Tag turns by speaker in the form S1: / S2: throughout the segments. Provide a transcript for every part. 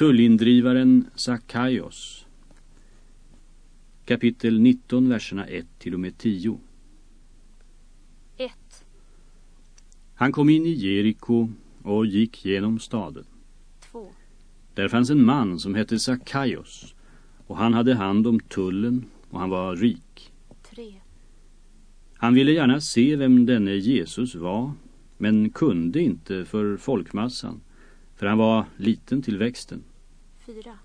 S1: Tullindrivaren Sackaios Kapitel 19, verserna 1 till och med 10
S2: 1.
S1: Han kom in i Jeriko och gick genom staden.
S2: 2.
S1: Där fanns en man som hette Sackaios och han hade hand om tullen och han var rik.
S2: 3.
S1: Han ville gärna se vem denne Jesus var men kunde inte för folkmassan för han var liten till växten.
S2: 4.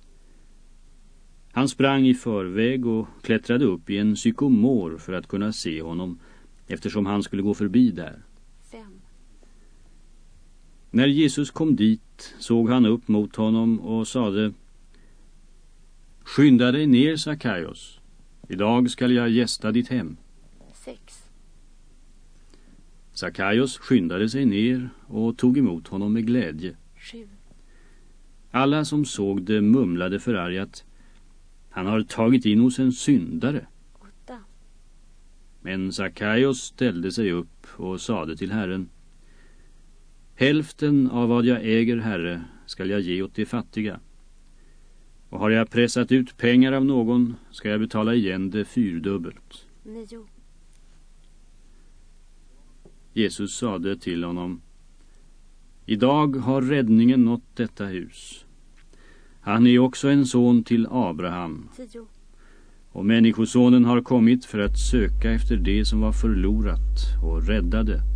S1: Han sprang i förväg och klättrade upp i en sykomor för att kunna se honom eftersom han skulle gå förbi där.
S2: 5.
S1: När Jesus kom dit såg han upp mot honom och sade Skynda dig ner, Sackaios. Idag skall jag gästa ditt hem.
S2: 6.
S1: Sackaios skyndade sig ner och tog emot honom med glädje.
S2: 7.
S1: Alla som såg det mumlade förargat Han har tagit in hos en syndare.
S2: 8.
S1: Men Sackaios ställde sig upp och sade till Herren Hälften av vad jag äger, Herre, skall jag ge åt de fattiga. Och har jag pressat ut pengar av någon ska jag betala igen det fyrdubbelt.
S2: 9.
S1: Jesus sade till honom Idag har räddningen nått detta hus. Han är också en son till Abraham
S2: 10.
S1: och människosonen har kommit för att söka efter det som var förlorat och rädda det.